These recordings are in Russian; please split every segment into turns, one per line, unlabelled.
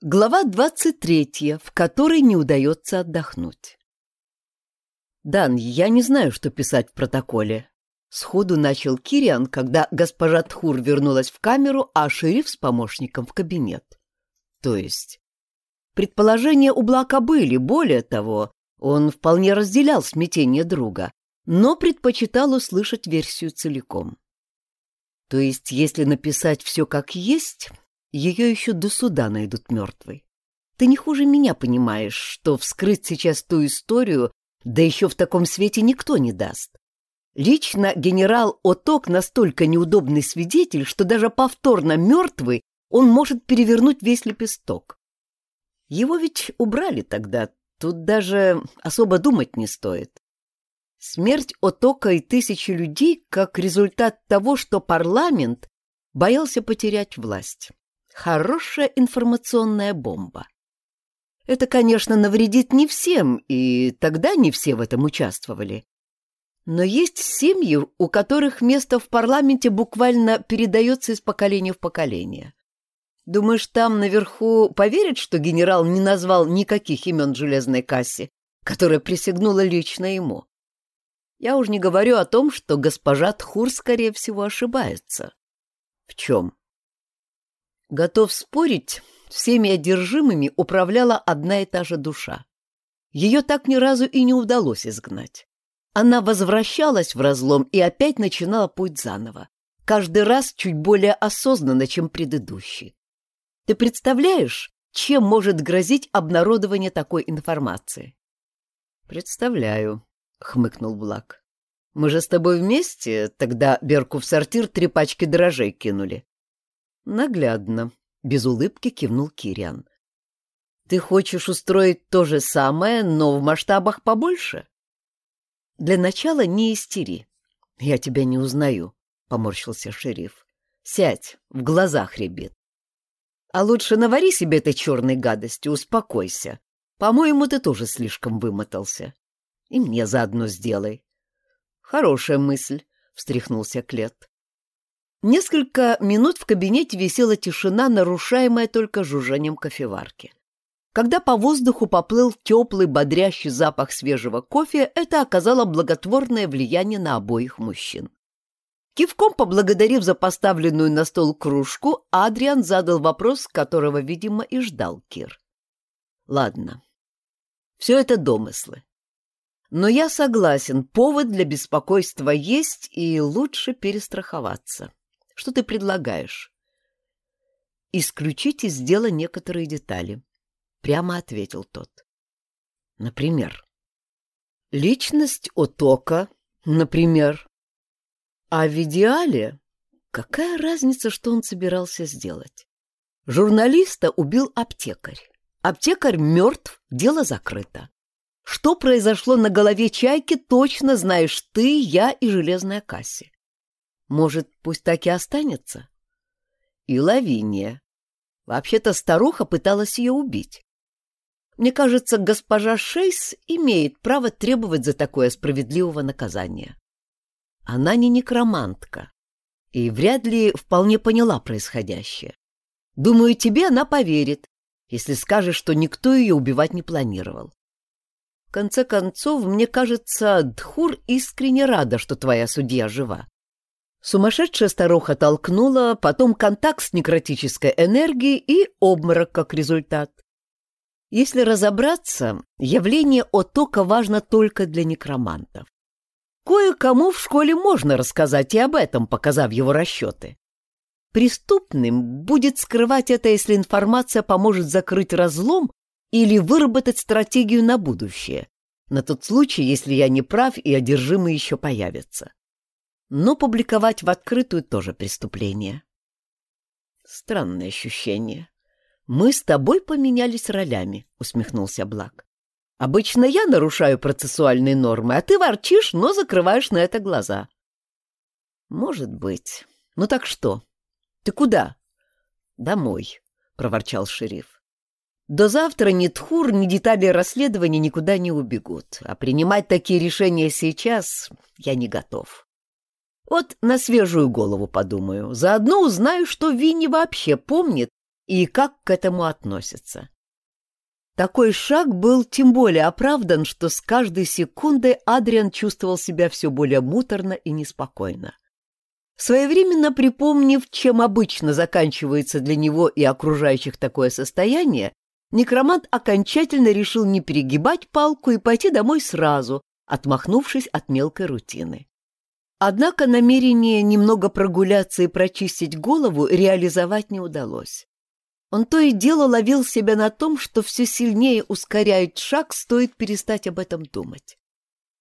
Глава 23, в которой не удается отдохнуть. «Дан, я не знаю, что писать в протоколе». Сходу начал Кириан, когда госпожа Тхур вернулась в камеру, а шериф с помощником в кабинет. То есть... Предположения у Блака были, более того, он вполне разделял смятение друга, но предпочитал услышать версию целиком. То есть, если написать все как есть, ее еще до суда найдут мертвой. Ты не хуже меня понимаешь, что вскрыть сейчас ту историю, да еще в таком свете никто не даст. Лично генерал Оток настолько неудобный свидетель, что даже повторно мертвый он может перевернуть весь лепесток. Его ведь убрали тогда, тут даже особо думать не стоит. Смерть Отока и тысячи людей как результат того, что парламент боялся потерять власть. Хорошая информационная бомба. Это, конечно, навредит не всем, и тогда не все в этом участвовали. Но есть семьи, у которых место в парламенте буквально передается из поколения в поколение. Думаешь, там наверху поверят, что генерал не назвал никаких имен железной кассе, которая присягнула лично ему? Я уж не говорю о том, что госпожа Тхур, скорее всего, ошибается. В чем? Готов спорить, всеми одержимыми управляла одна и та же душа. Ее так ни разу и не удалось изгнать. Она возвращалась в разлом и опять начинала путь заново, каждый раз чуть более осознанно, чем предыдущий. Ты представляешь, чем может грозить обнародование такой информации? Представляю, хмыкнул Блак. Мы же с тобой вместе тогда Берку в сортир три пачки дрожжей кинули. Наглядно, без улыбки кивнул Кириан. Ты хочешь устроить то же самое, но в масштабах побольше? Для начала не истери. Я тебя не узнаю, поморщился шериф. Сядь, в глазах ребит. А лучше навари себе этой черной гадости, успокойся. По-моему, ты тоже слишком вымотался. И мне заодно сделай. Хорошая мысль, встряхнулся Клет. Несколько минут в кабинете висела тишина, нарушаемая только жужжанием кофеварки. Когда по воздуху поплыл теплый, бодрящий запах свежего кофе, это оказало благотворное влияние на обоих мужчин. Кивком поблагодарив за поставленную на стол кружку, Адриан задал вопрос, которого, видимо, и ждал Кир. «Ладно, все это домыслы. Но я согласен, повод для беспокойства есть, и лучше перестраховаться. Что ты предлагаешь? Исключить из дела некоторые детали. Прямо ответил тот. Например, личность Отока, например. А в идеале какая разница, что он собирался сделать? Журналиста убил аптекарь. Аптекарь мертв, дело закрыто. Что произошло на голове чайки, точно знаешь ты, я и железная кассе. Может, пусть так и останется? И Лавиния. Вообще-то старуха пыталась ее убить. Мне кажется, госпожа Шейс имеет право требовать за такое справедливого наказания. Она не некромантка и вряд ли вполне поняла происходящее. Думаю, тебе она поверит, если скажешь, что никто ее убивать не планировал. В конце концов, мне кажется, Дхур искренне рада, что твоя судья жива. Сумасшедшая старуха толкнула, потом контакт с некротической энергией и обморок как результат. Если разобраться, явление Отока важно только для некромантов. Кое-кому в школе можно рассказать и об этом, показав его расчеты. Преступным будет скрывать это, если информация поможет закрыть разлом или выработать стратегию на будущее, на тот случай, если я не прав и одержимые еще появятся но публиковать в открытую тоже преступление. Странное ощущение. Мы с тобой поменялись ролями, усмехнулся Блак. Обычно я нарушаю процессуальные нормы, а ты ворчишь, но закрываешь на это глаза. Может быть. Ну так что? Ты куда? Домой, проворчал шериф. До завтра ни Тхур, ни детали расследования никуда не убегут, а принимать такие решения сейчас я не готов. Вот на свежую голову подумаю. Заодно узнаю, что Винни вообще помнит и как к этому относятся. Такой шаг был тем более оправдан, что с каждой секундой Адриан чувствовал себя все более муторно и неспокойно. Своевременно припомнив, чем обычно заканчивается для него и окружающих такое состояние, некромант окончательно решил не перегибать палку и пойти домой сразу, отмахнувшись от мелкой рутины. Однако намерение немного прогуляться и прочистить голову реализовать не удалось. Он то и дело ловил себя на том, что все сильнее ускоряет шаг, стоит перестать об этом думать.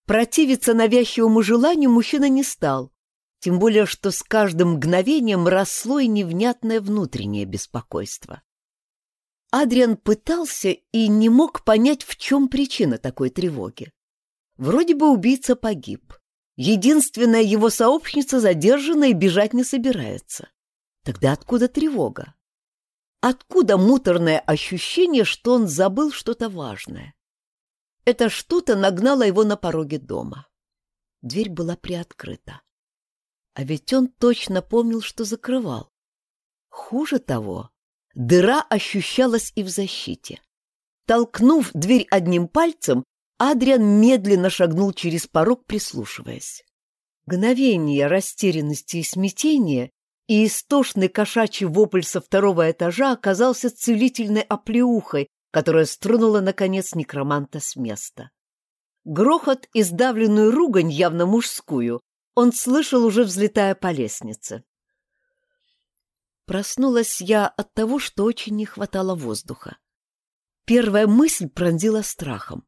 Противиться навязчивому желанию мужчина не стал, тем более что с каждым мгновением росло и невнятное внутреннее беспокойство. Адриан пытался и не мог понять, в чем причина такой тревоги. Вроде бы убийца погиб. Единственная его сообщница задержана и бежать не собирается. Тогда откуда тревога? Откуда муторное ощущение, что он забыл что-то важное? Это что-то нагнало его на пороге дома. Дверь была приоткрыта. А ведь он точно помнил, что закрывал. Хуже того, дыра ощущалась и в защите. Толкнув дверь одним пальцем, Адриан медленно шагнул через порог, прислушиваясь. Мгновение растерянности и смятения, и истошный кошачий вопль со второго этажа оказался целительной оплеухой, которая струнула, наконец, некроманта с места. Грохот и сдавленную ругань, явно мужскую, он слышал, уже взлетая по лестнице. Проснулась я от того, что очень не хватало воздуха. Первая мысль пронзила страхом.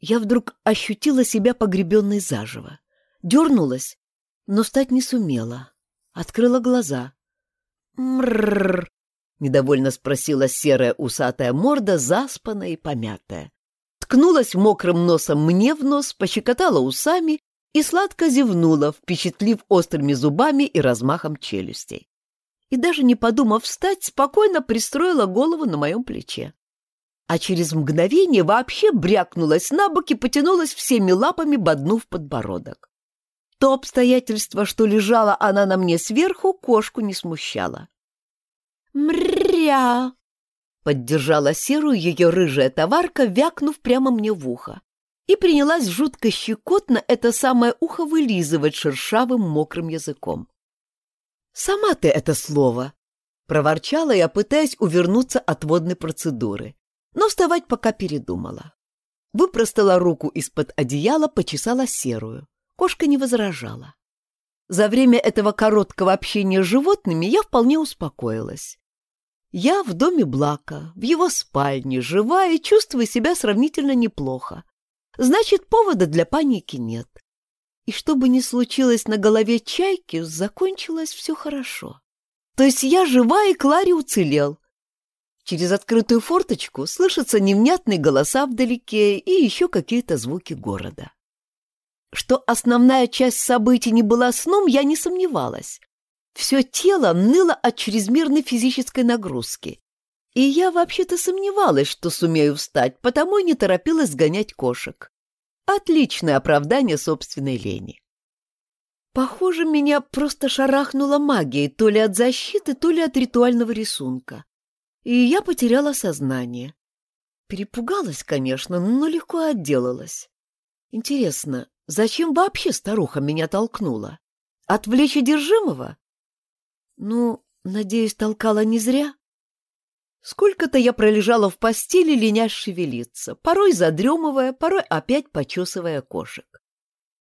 Я вдруг ощутила себя погребенной заживо. Дернулась, но встать не сумела. Открыла глаза. «Мрррр!» — недовольно спросила серая усатая морда, заспанная и помятая. Ткнулась мокрым носом мне в нос, пощекотала усами и сладко зевнула, впечатлив острыми зубами и размахом челюстей. И даже не подумав встать, спокойно пристроила голову на моем плече. А через мгновение вообще брякнулась на бок и потянулась всеми лапами, боднув подбородок. То обстоятельство, что лежала она на мне сверху, кошку не смущало. «Мря!» — поддержала серую ее рыжая товарка, вякнув прямо мне в ухо и принялась жутко щекотно это самое ухо вылизывать шершавым мокрым языком. «Сама ты это слово!» — проворчала я, пытаясь увернуться от водной процедуры, но вставать пока передумала. Выпростала руку из-под одеяла, почесала серую. Кошка не возражала. За время этого короткого общения с животными я вполне успокоилась. Я в доме Блака, в его спальне, жива и чувствую себя сравнительно неплохо. Значит, повода для паники нет. И что бы ни случилось на голове чайки, закончилось все хорошо. То есть я жива, и Клари уцелел. Через открытую форточку слышатся невнятные голоса вдалеке и еще какие-то звуки города. Что основная часть событий не была сном, я не сомневалась. Все тело ныло от чрезмерной физической нагрузки. И я вообще-то сомневалась, что сумею встать, потому и не торопилась сгонять кошек. Отличное оправдание собственной лени. Похоже, меня просто шарахнула магией то ли от защиты, то ли от ритуального рисунка. И я потеряла сознание. Перепугалась, конечно, но легко отделалась. Интересно, зачем вообще старуха меня толкнула? Отвлечь одержимого? Ну, надеюсь, толкала не зря. Сколько-то я пролежала в постели, ленясь шевелиться, порой задремывая, порой опять почесывая кошек.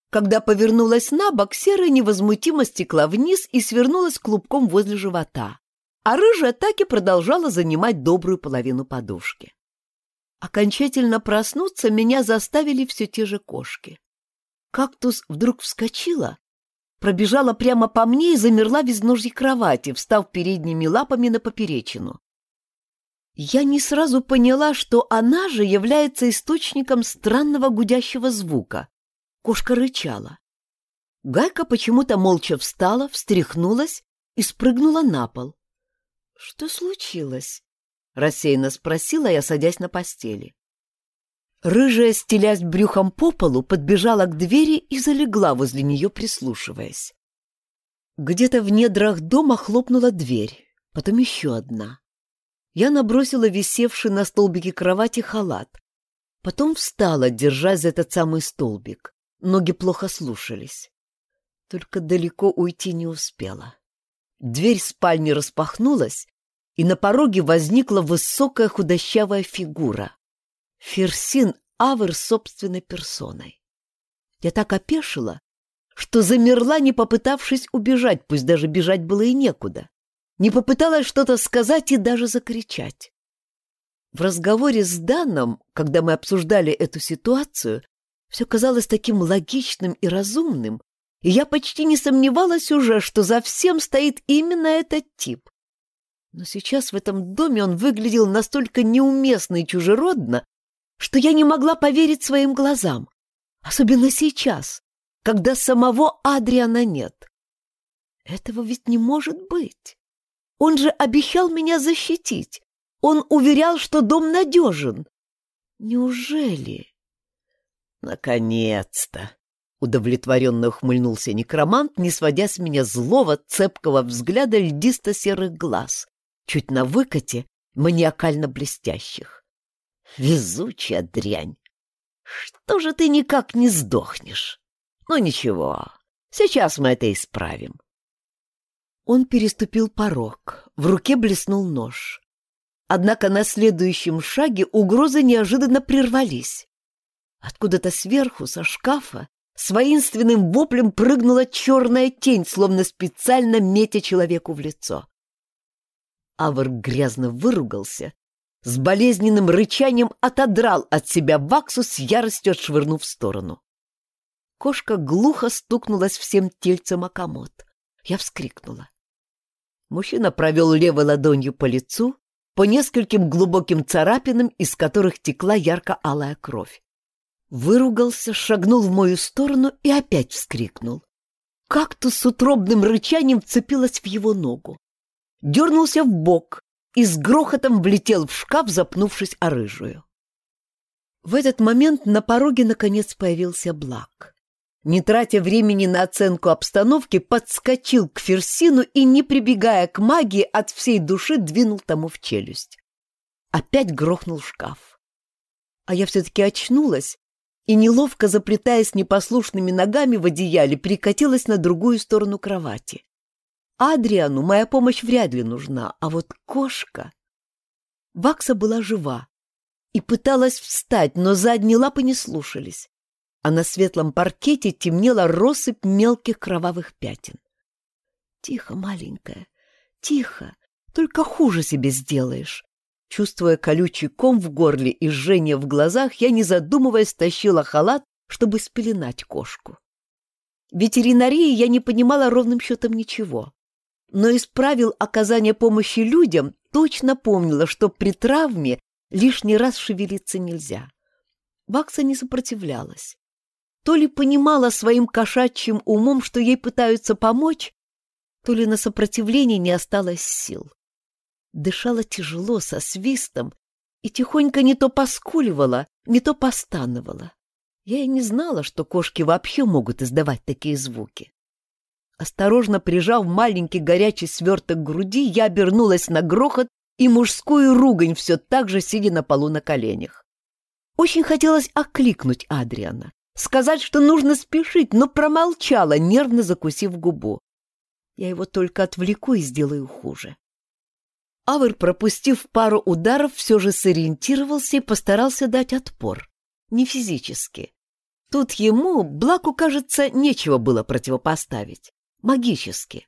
Когда повернулась на бок, серая невозмутимо стекла вниз и свернулась клубком возле живота, а рыжая так и продолжала занимать добрую половину подушки. Окончательно проснуться меня заставили все те же кошки. Кактус вдруг вскочила, пробежала прямо по мне и замерла в изножье кровати, встав передними лапами на поперечину. Я не сразу поняла, что она же является источником странного гудящего звука. Кошка рычала. Гайка почему-то молча встала, встряхнулась и спрыгнула на пол. — Что случилось? — рассеянно спросила я, садясь на постели. Рыжая, стелясь брюхом по полу, подбежала к двери и залегла возле нее, прислушиваясь. Где-то в недрах дома хлопнула дверь, потом еще одна. Я набросила висевший на столбике кровати халат. Потом встала, держась за этот самый столбик. Ноги плохо слушались. Только далеко уйти не успела. Дверь спальни распахнулась, и на пороге возникла высокая худощавая фигура. Ферсин Авер собственной персоной. Я так опешила, что замерла, не попытавшись убежать, пусть даже бежать было и некуда. Не попыталась что-то сказать и даже закричать. В разговоре с Даном, когда мы обсуждали эту ситуацию, все казалось таким логичным и разумным, и я почти не сомневалась уже, что за всем стоит именно этот тип. Но сейчас в этом доме он выглядел настолько неуместно и чужеродно, что я не могла поверить своим глазам, особенно сейчас, когда самого Адриана нет. Этого ведь не может быть. Он же обещал меня защитить. Он уверял, что дом надежен. Неужели? Наконец-то! Удовлетворенно ухмыльнулся некромант, не сводя с меня злого, цепкого взгляда льдисто-серых глаз, чуть на выкате, маниакально блестящих. Везучая дрянь! Что же ты никак не сдохнешь? Ну ничего, сейчас мы это исправим. Он переступил порог, в руке блеснул нож. Однако на следующем шаге угрозы неожиданно прервались. Откуда-то сверху, со шкафа, с воинственным воплем прыгнула черная тень, словно специально метя человеку в лицо. Авр грязно выругался, с болезненным рычанием отодрал от себя Ваксу с яростью отшвырнув в сторону. Кошка глухо стукнулась всем тельцем о комод. Я вскрикнула. Мужчина провел левой ладонью по лицу, по нескольким глубоким царапинам, из которых текла ярко-алая кровь. Выругался, шагнул в мою сторону и опять вскрикнул. Кактус с утробным рычанием вцепилась в его ногу. Дернулся в бок и с грохотом влетел в шкаф, запнувшись о рыжую. В этот момент на пороге наконец появился Блак. Не тратя времени на оценку обстановки, подскочил к Ферсину и, не прибегая к магии, от всей души двинул тому в челюсть. Опять грохнул шкаф. А я все-таки очнулась и, неловко заплетаясь непослушными ногами в одеяле, перекатилась на другую сторону кровати. Адриану моя помощь вряд ли нужна, а вот кошка... Вакса была жива и пыталась встать, но задние лапы не слушались, а на светлом паркете темнела россыпь мелких кровавых пятен. «Тихо, маленькая, тихо, только хуже себе сделаешь», Чувствуя колючий ком в горле и жжение в глазах, я, не задумываясь, тащила халат, чтобы спеленать кошку. В ветеринарии я не понимала ровным счетом ничего. Но из правил оказания помощи людям точно помнила, что при травме лишний раз шевелиться нельзя. Бакса не сопротивлялась. То ли понимала своим кошачьим умом, что ей пытаются помочь, то ли на сопротивление не осталось сил дышала тяжело, со свистом, и тихонько не то поскуливала, не то постановала. Я и не знала, что кошки вообще могут издавать такие звуки. Осторожно прижав маленький горячий сверток к груди, я обернулась на грохот и мужскую ругань, все так же сидя на полу на коленях. Очень хотелось окликнуть Адриана, сказать, что нужно спешить, но промолчала, нервно закусив губу. Я его только отвлеку и сделаю хуже. Авер, пропустив пару ударов, все же сориентировался и постарался дать отпор. Не физически. Тут ему, Блаку, кажется, нечего было противопоставить. Магически.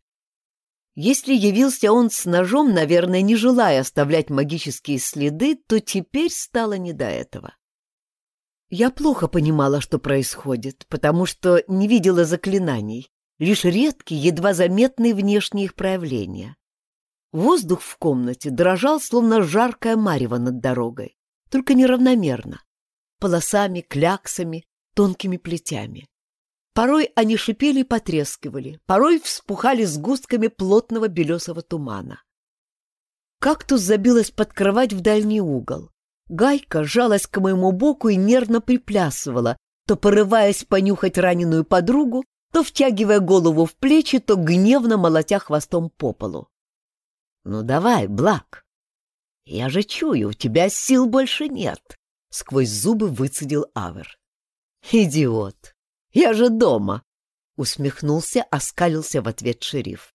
Если явился он с ножом, наверное, не желая оставлять магические следы, то теперь стало не до этого. Я плохо понимала, что происходит, потому что не видела заклинаний, лишь редкие, едва заметные внешние их проявления. Воздух в комнате дрожал, словно жаркое марево над дорогой, только неравномерно, полосами, кляксами, тонкими плетями. Порой они шипели и потрескивали, порой вспухали сгустками плотного белесого тумана. Кактус забилась под кровать в дальний угол. Гайка жалась к моему боку и нервно приплясывала, то порываясь понюхать раненую подругу, то втягивая голову в плечи, то гневно молотя хвостом по полу. Ну давай, Блак. «Я же чую, у тебя сил больше нет», — сквозь зубы выцедил Авер. «Идиот! Я же дома!» — усмехнулся, оскалился в ответ шериф.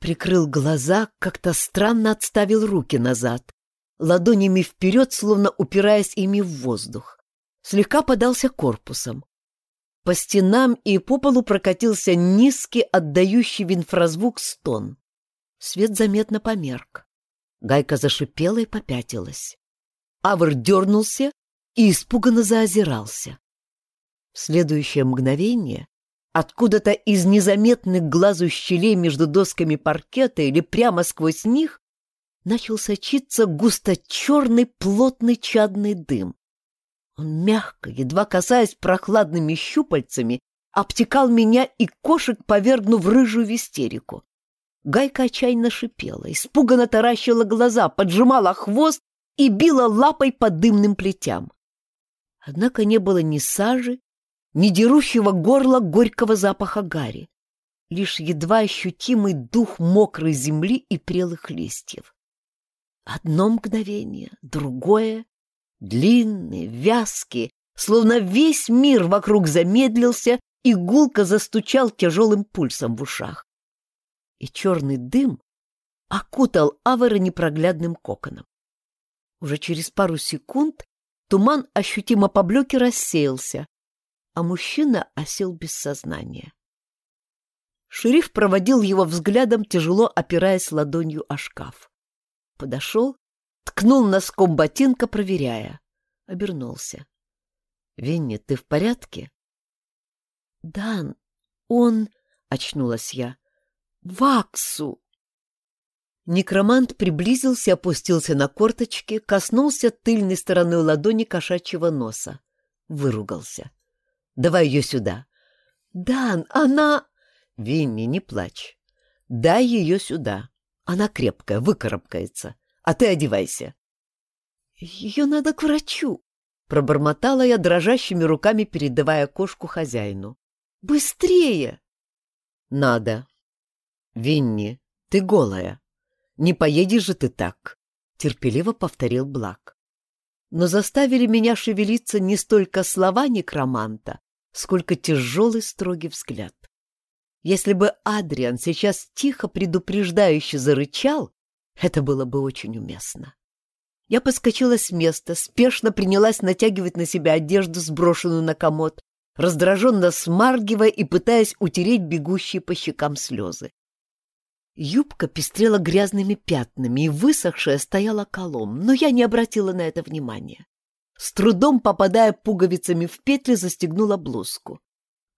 Прикрыл глаза, как-то странно отставил руки назад, ладонями вперед, словно упираясь ими в воздух. Слегка подался корпусом. По стенам и по полу прокатился низкий, отдающий в инфразвук стон. Свет заметно померк. Гайка зашипела и попятилась. Авр дернулся и испуганно заозирался. В следующее мгновение откуда-то из незаметных глазу щелей между досками паркета или прямо сквозь них начал сочиться густо черный плотный чадный дым. Он мягко, едва касаясь прохладными щупальцами, обтекал меня и кошек, повергнув рыжую в истерику. Гайка отчаянно шипела, испуганно таращила глаза, поджимала хвост и била лапой по дымным плетям. Однако не было ни сажи, ни дерущего горла горького запаха гари, лишь едва ощутимый дух мокрой земли и прелых листьев. Одно мгновение, другое, длинные, вязкие, словно весь мир вокруг замедлился и гулко застучал тяжелым пульсом в ушах. И черный дым окутал Авара непроглядным коконом. Уже через пару секунд туман ощутимо поблек и рассеялся, а мужчина осел без сознания. Шериф проводил его взглядом, тяжело опираясь ладонью о шкаф. Подошел, ткнул носком ботинка, проверяя. Обернулся. — Винни, ты в порядке? — Дан, он... — очнулась я. — Ваксу! Некромант приблизился, опустился на корточки, коснулся тыльной стороной ладони кошачьего носа. Выругался. «Давай ее сюда». «Дан, она...» «Винни, не плачь. Дай ее сюда. Она крепкая, выкарабкается. А ты одевайся». «Ее надо к врачу», — пробормотала я дрожащими руками, передавая кошку хозяину. «Быстрее!» «Надо. Винни, ты голая. Не поедешь же ты так, — терпеливо повторил Блак. Но заставили меня шевелиться не столько слова некроманта, сколько тяжелый строгий взгляд. Если бы Адриан сейчас тихо предупреждающе зарычал, это было бы очень уместно. Я подскочила с места, спешно принялась натягивать на себя одежду, сброшенную на комод, раздраженно смаргивая и пытаясь утереть бегущие по щекам слезы. Юбка пестрела грязными пятнами и высохшая стояла колом, но я не обратила на это внимания. С трудом попадая пуговицами в петли, застегнула блузку.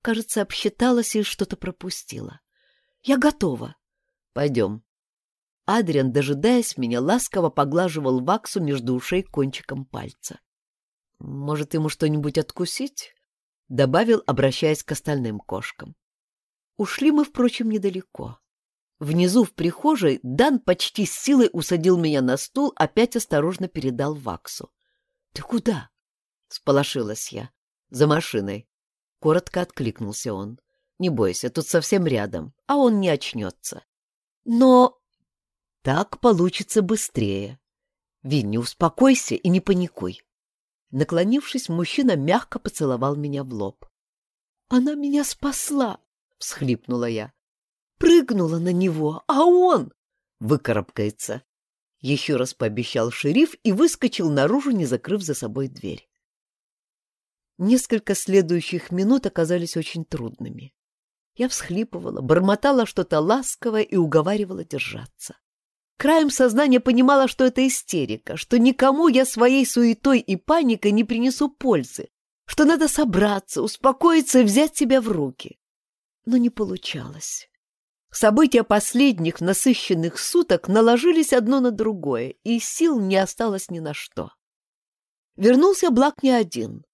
Кажется, обсчиталась и что-то пропустила. Я готова. Пойдем. Адриан, дожидаясь меня, ласково поглаживал ваксу между ушей кончиком пальца. Может, ему что-нибудь откусить? Добавил, обращаясь к остальным кошкам. Ушли мы, впрочем, недалеко. Внизу в прихожей Дан почти с силой усадил меня на стул, опять осторожно передал Ваксу. — Ты куда? — сполошилась я. — За машиной. Коротко откликнулся он. — Не бойся, тут совсем рядом, а он не очнется. — Но... — Так получится быстрее. Винни, успокойся и не паникуй. Наклонившись, мужчина мягко поцеловал меня в лоб. — Она меня спасла! — всхлипнула я прыгнула на него, а он выкарабкается. Еще раз пообещал шериф и выскочил наружу, не закрыв за собой дверь. Несколько следующих минут оказались очень трудными. Я всхлипывала, бормотала что-то ласковое и уговаривала держаться. Краем сознания понимала, что это истерика, что никому я своей суетой и паникой не принесу пользы, что надо собраться, успокоиться и взять себя в руки. Но не получалось. События последних насыщенных суток наложились одно на другое, и сил не осталось ни на что. Вернулся Блак не один.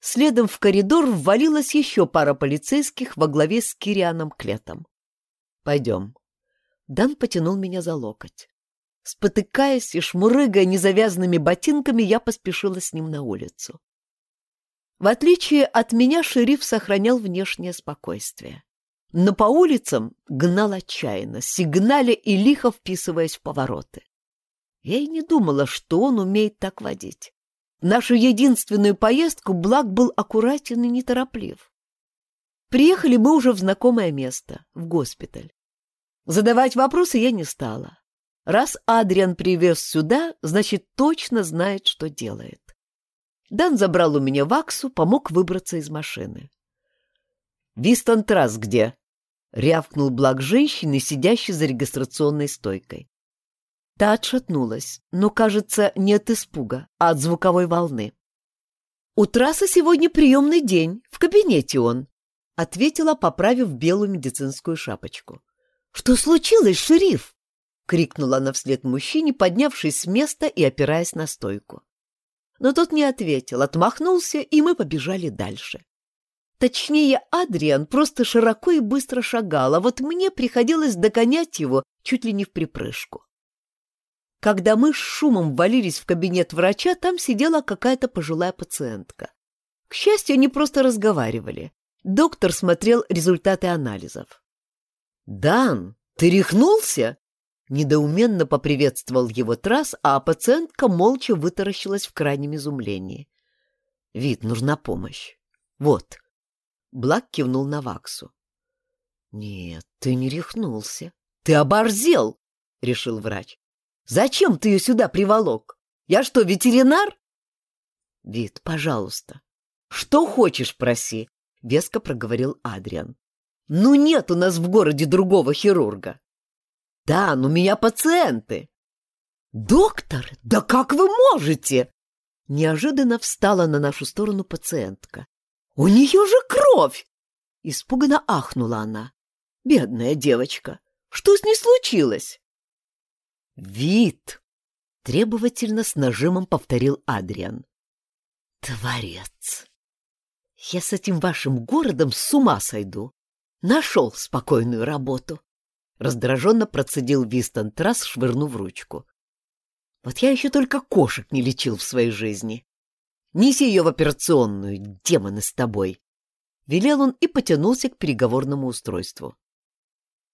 Следом в коридор ввалилась еще пара полицейских во главе с Кирианом Клетом. «Пойдем». Дан потянул меня за локоть. Спотыкаясь и шмурыгая незавязанными ботинками, я поспешила с ним на улицу. В отличие от меня, шериф сохранял внешнее спокойствие но по улицам гнал отчаянно, сигналя и лихо вписываясь в повороты. Я и не думала, что он умеет так водить. Нашу единственную поездку Блак был аккуратен и нетороплив. Приехали мы уже в знакомое место, в госпиталь. Задавать вопросы я не стала. Раз Адриан привез сюда, значит, точно знает, что делает. Дан забрал у меня ваксу, помог выбраться из машины. «Вистон Трасс где?» — рявкнул Блак женщины, сидящей за регистрационной стойкой. Та отшатнулась, но, кажется, не от испуга, а от звуковой волны. «У трассы сегодня приемный день, в кабинете он», — ответила, поправив белую медицинскую шапочку. «Что случилось, шериф?» — крикнула она вслед мужчине, поднявшись с места и опираясь на стойку. Но тот не ответил, отмахнулся, и мы побежали дальше. Точнее, Адриан просто широко и быстро шагал, а вот мне приходилось догонять его чуть ли не в припрыжку. Когда мы с шумом валились в кабинет врача, там сидела какая-то пожилая пациентка. К счастью, они просто разговаривали. Доктор смотрел результаты анализов. «Дан, ты рехнулся?» Недоуменно поприветствовал его трасс, а пациентка молча вытаращилась в крайнем изумлении. «Вид, нужна помощь. Вот». Блак кивнул на Ваксу. «Нет, ты не рехнулся. Ты оборзел!» — решил врач. «Зачем ты ее сюда приволок? Я что, ветеринар?» «Вид, пожалуйста. Что хочешь, проси», — веско проговорил Адриан. «Ну нет у нас в городе другого хирурга». «Да, но у меня пациенты». «Доктор, да как вы можете?» Неожиданно встала на нашу сторону пациентка. «У нее же кровь!» Испуганно ахнула она. «Бедная девочка! Что с ней случилось?» «Вид!» — требовательно с нажимом повторил Адриан. «Творец! Я с этим вашим городом с ума сойду! Нашел спокойную работу!» Раздраженно процедил Вистон Трасс, швырнув ручку. «Вот я еще только кошек не лечил в своей жизни!» Неси ее в операционную, демоны с тобой!» Велел он и потянулся к переговорному устройству.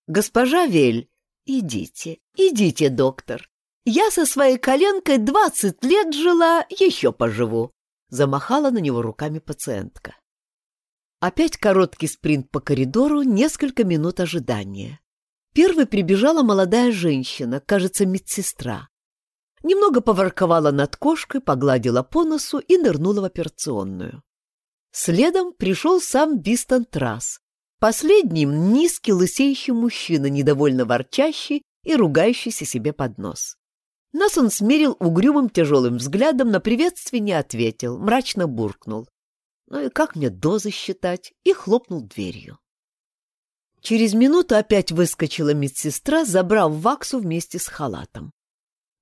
«Госпожа Вель, идите, идите, доктор. Я со своей коленкой двадцать лет жила, еще поживу!» Замахала на него руками пациентка. Опять короткий спринт по коридору, несколько минут ожидания. Первой прибежала молодая женщина, кажется, медсестра. Немного поворковала над кошкой, погладила по носу и нырнула в операционную. Следом пришел сам Бистон Трасс. Последним низкий лысеющий мужчина, недовольно ворчащий и ругающийся себе под нос. Нас он смерил угрюмым тяжелым взглядом, на приветствие не ответил, мрачно буркнул. Ну и как мне дозы считать? И хлопнул дверью. Через минуту опять выскочила медсестра, забрав ваксу вместе с халатом.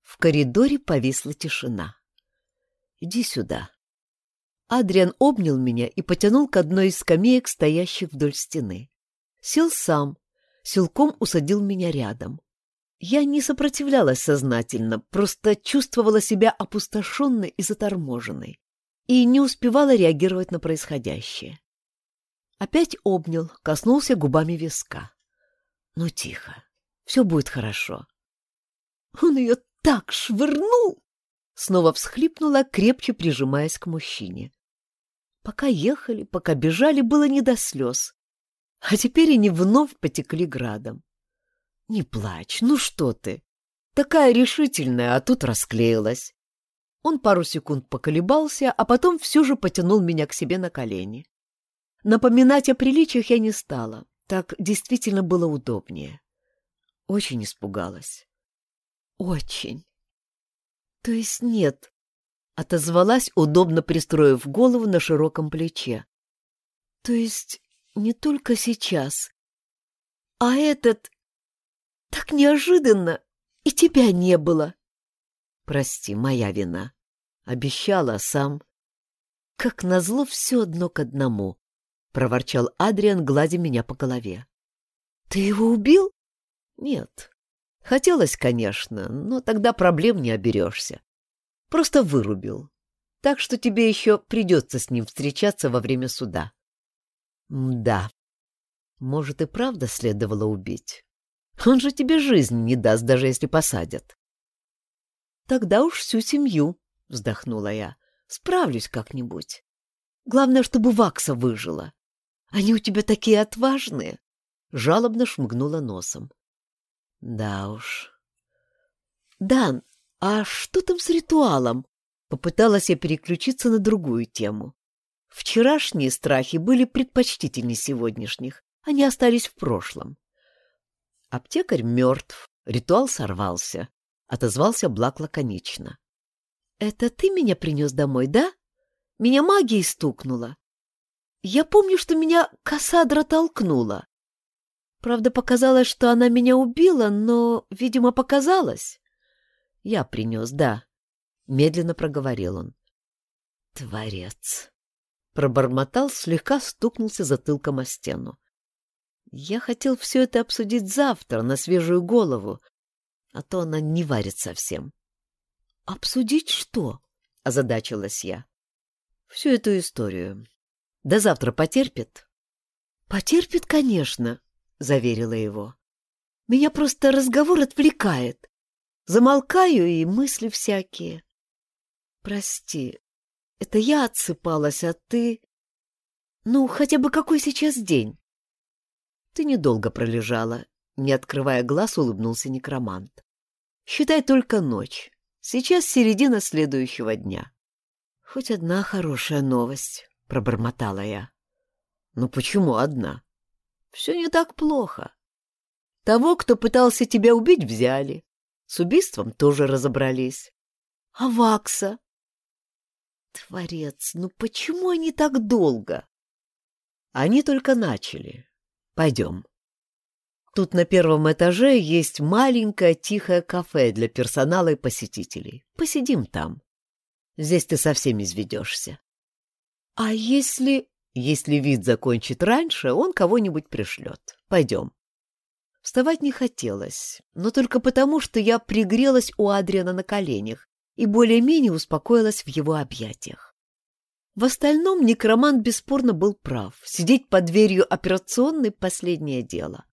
В коридоре повисла тишина. «Иди сюда». Адриан обнял меня и потянул к одной из скамеек, стоящих вдоль стены. Сел сам, силком усадил меня рядом. Я не сопротивлялась сознательно, просто чувствовала себя опустошенной и заторможенной и не успевала реагировать на происходящее. Опять обнял, коснулся губами виска. «Ну, тихо, все будет хорошо». Он ее так швырнул!» Снова всхлипнула, крепче прижимаясь к мужчине. Пока ехали, пока бежали, было не до слез. А теперь они вновь потекли градом. «Не плачь, ну что ты! Такая решительная, а тут расклеилась!» Он пару секунд поколебался, а потом все же потянул меня к себе на колени. Напоминать о приличиях я не стала. Так действительно было удобнее. Очень испугалась. Очень. То есть нет, отозвалась, удобно пристроив голову на широком плече. То есть не только сейчас. А этот... Так неожиданно, и тебя не было. Прости, моя вина. Обещала, сам... Как назло все одно к одному, — проворчал Адриан, гладя меня по голове. Ты его убил? Нет, Хотелось, конечно, но тогда проблем не оберешься. Просто вырубил. Так что тебе еще придется с ним встречаться во время суда. Да. Может, и правда следовало убить. Он же тебе жизнь не даст, даже если посадят. Тогда уж всю семью, — вздохнула я. Справлюсь как-нибудь. Главное, чтобы Вакса выжила. Они у тебя такие отважные. Жалобно шмыгнула носом. Да уж. Дан, а что там с ритуалом? Попыталась я переключиться на другую тему. Вчерашние страхи были предпочтительнее сегодняшних. Они остались в прошлом. Аптекарь мертв, ритуал сорвался. Отозвался Блак лаконично. «Это ты меня принес домой, да? Меня магией стукнула. Я помню, что меня Кассадра толкнула. Правда, показалось, что она меня убила, но, видимо, показалось. Я принес, да. Медленно проговорил он. Творец. Пробормотал, слегка стукнулся затылком о стену. Я хотел все это обсудить завтра, на свежую голову, а то она не варит совсем. «Обсудить что?» — озадачилась я. «Всю эту историю. До завтра потерпит?» «Потерпит, конечно», — заверила его. «Меня просто разговор отвлекает. Замолкаю и мысли всякие. Прости, это я отсыпалась, а ты... Ну, хотя бы какой сейчас день?» «Ты недолго пролежала», — не открывая глаз, улыбнулся некромант. «Считай только ночь. Сейчас середина следующего дня». «Хоть одна хорошая новость», — пробормотала я. «Ну почему одна?» Все не так плохо. Того, кто пытался тебя убить, взяли. С убийством тоже разобрались. А Вакса? Творец, ну почему они так долго? Они только начали. Пойдем. Тут на первом этаже есть маленькое тихое кафе для персонала и посетителей. Посидим там. Здесь ты совсем изведешься. А если... Если вид закончит раньше, он кого-нибудь пришлет. Пойдем. Вставать не хотелось, но только потому, что я пригрелась у Адриана на коленях и более-менее успокоилась в его объятиях. В остальном некромант бесспорно был прав. Сидеть под дверью операционной — последнее дело.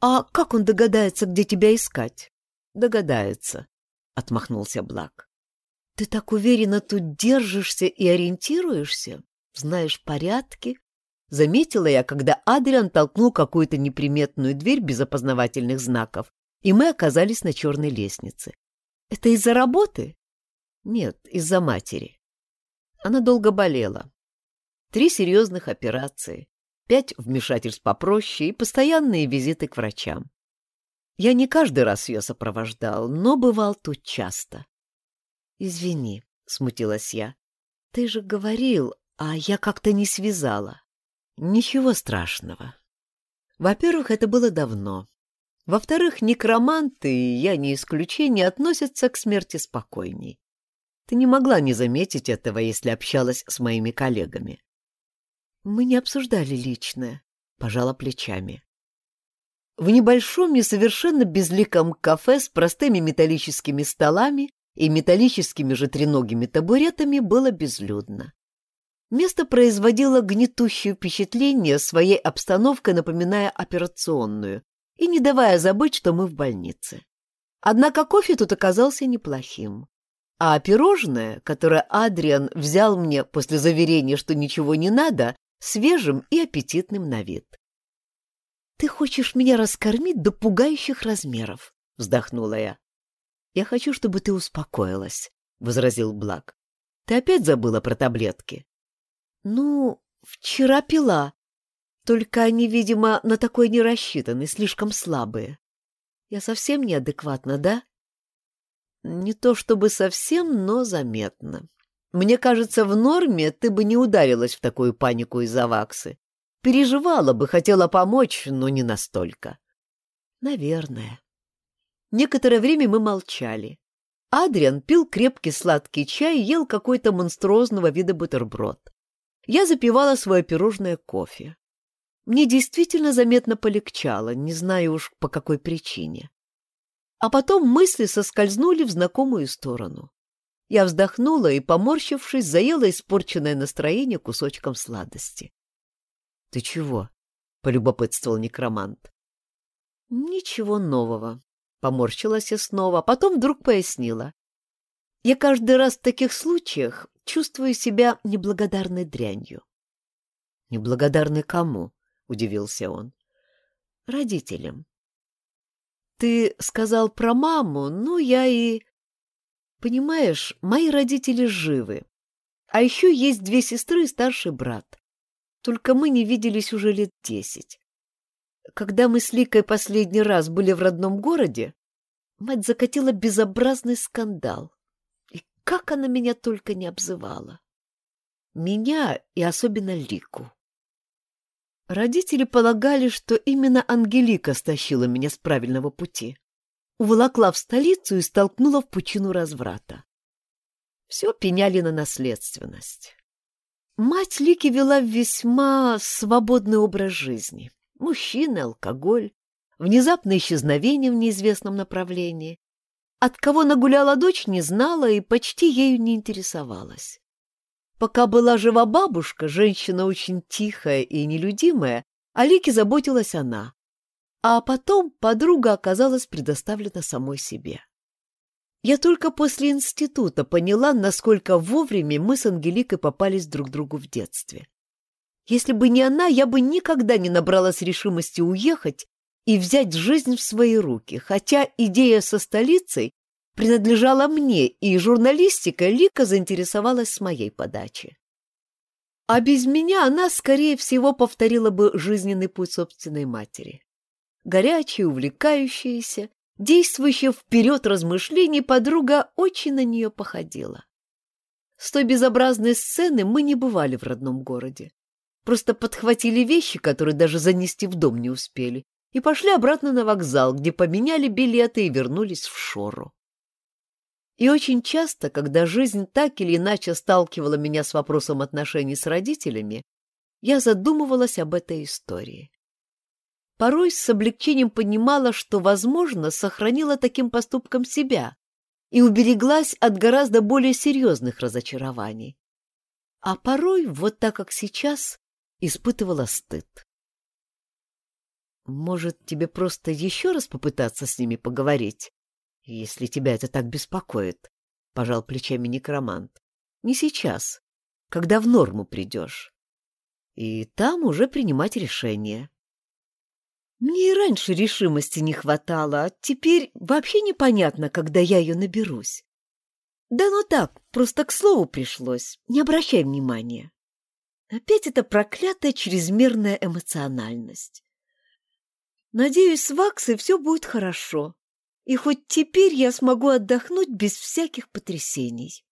«А как он догадается, где тебя искать?» «Догадается», — отмахнулся Блак. «Ты так уверенно тут держишься и ориентируешься?» Знаешь порядки?» Заметила я, когда Адриан толкнул какую-то неприметную дверь без опознавательных знаков, и мы оказались на черной лестнице. «Это из-за работы?» «Нет, из-за матери. Она долго болела. Три серьезных операции, пять вмешательств попроще и постоянные визиты к врачам. Я не каждый раз ее сопровождал, но бывал тут часто. «Извини», — смутилась я, — «ты же говорил, а я как-то не связала. Ничего страшного. Во-первых, это было давно. Во-вторых, некроманты, и я не исключение, относятся к смерти спокойней. Ты не могла не заметить этого, если общалась с моими коллегами. Мы не обсуждали личное, пожала плечами. В небольшом и совершенно безликом кафе с простыми металлическими столами и металлическими же треногими табуретами было безлюдно. Место производило гнетущее впечатление, своей обстановкой напоминая операционную, и не давая забыть, что мы в больнице. Однако кофе тут оказался неплохим. А пирожное, которое Адриан взял мне после заверения, что ничего не надо, свежим и аппетитным на вид. «Ты хочешь меня раскормить до пугающих размеров», — вздохнула я. «Я хочу, чтобы ты успокоилась», — возразил Блак. «Ты опять забыла про таблетки?» «Ну, вчера пила. Только они, видимо, на такой не рассчитаны, слишком слабые. Я совсем неадекватна, да?» «Не то чтобы совсем, но заметно. Мне кажется, в норме ты бы не ударилась в такую панику из-за ваксы. Переживала бы, хотела помочь, но не настолько». «Наверное». Некоторое время мы молчали. Адриан пил крепкий сладкий чай и ел какой-то монструозного вида бутерброд я запивала свое пирожное кофе. Мне действительно заметно полегчало, не знаю уж по какой причине. А потом мысли соскользнули в знакомую сторону. Я вздохнула и, поморщившись, заела испорченное настроение кусочком сладости. — Ты чего? — полюбопытствовал некромант. — Ничего нового. Поморщилась я снова, а потом вдруг пояснила. Я каждый раз в таких случаях чувствую себя неблагодарной дрянью. «Неблагодарной кому?» — удивился он. «Родителям». «Ты сказал про маму, ну, я и...» «Понимаешь, мои родители живы, а еще есть две сестры и старший брат. Только мы не виделись уже лет десять. Когда мы с Ликой последний раз были в родном городе, мать закатила безобразный скандал. Как она меня только не обзывала. Меня и особенно Лику. Родители полагали, что именно Ангелика стащила меня с правильного пути. Уволокла в столицу и столкнула в пучину разврата. Все пеняли на наследственность. Мать Лики вела весьма свободный образ жизни мужчины, алкоголь, внезапное исчезновение в неизвестном направлении. От кого нагуляла дочь, не знала и почти ею не интересовалась. Пока была жива бабушка, женщина очень тихая и нелюдимая, о Лике заботилась она. А потом подруга оказалась предоставлена самой себе. Я только после института поняла, насколько вовремя мы с Ангеликой попались друг другу в детстве. Если бы не она, я бы никогда не набралась решимости уехать и взять жизнь в свои руки, хотя идея со столицей принадлежала мне, и журналистика Лика заинтересовалась с моей подачи. А без меня она, скорее всего, повторила бы жизненный путь собственной матери. Горячая, увлекающаяся, действующая вперед размышлений, подруга очень на нее походила. С той безобразной сцены мы не бывали в родном городе. Просто подхватили вещи, которые даже занести в дом не успели, и пошли обратно на вокзал, где поменяли билеты и вернулись в Шору. И очень часто, когда жизнь так или иначе сталкивала меня с вопросом отношений с родителями, я задумывалась об этой истории. Порой с облегчением понимала, что, возможно, сохранила таким поступком себя и убереглась от гораздо более серьезных разочарований. А порой, вот так как сейчас, испытывала стыд. «Может, тебе просто еще раз попытаться с ними поговорить, если тебя это так беспокоит?» — пожал плечами некромант. «Не сейчас, когда в норму придешь. И там уже принимать решение». Мне и раньше решимости не хватало, а теперь вообще непонятно, когда я ее наберусь. Да ну так, просто к слову пришлось, не обращай внимания. Опять эта проклятая чрезмерная эмоциональность. Надеюсь, с Ваксой все будет хорошо, и хоть теперь я смогу отдохнуть без всяких потрясений.